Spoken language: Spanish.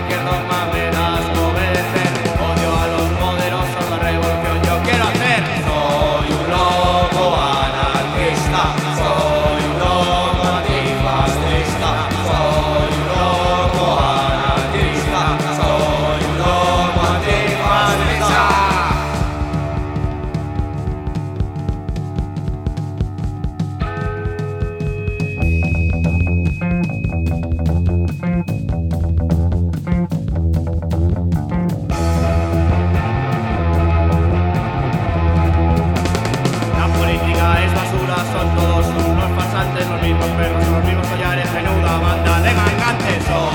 rock and roll. basuras son todos unos farsantes, los mismos perros, los mismos collares, menuda banda de gangantes.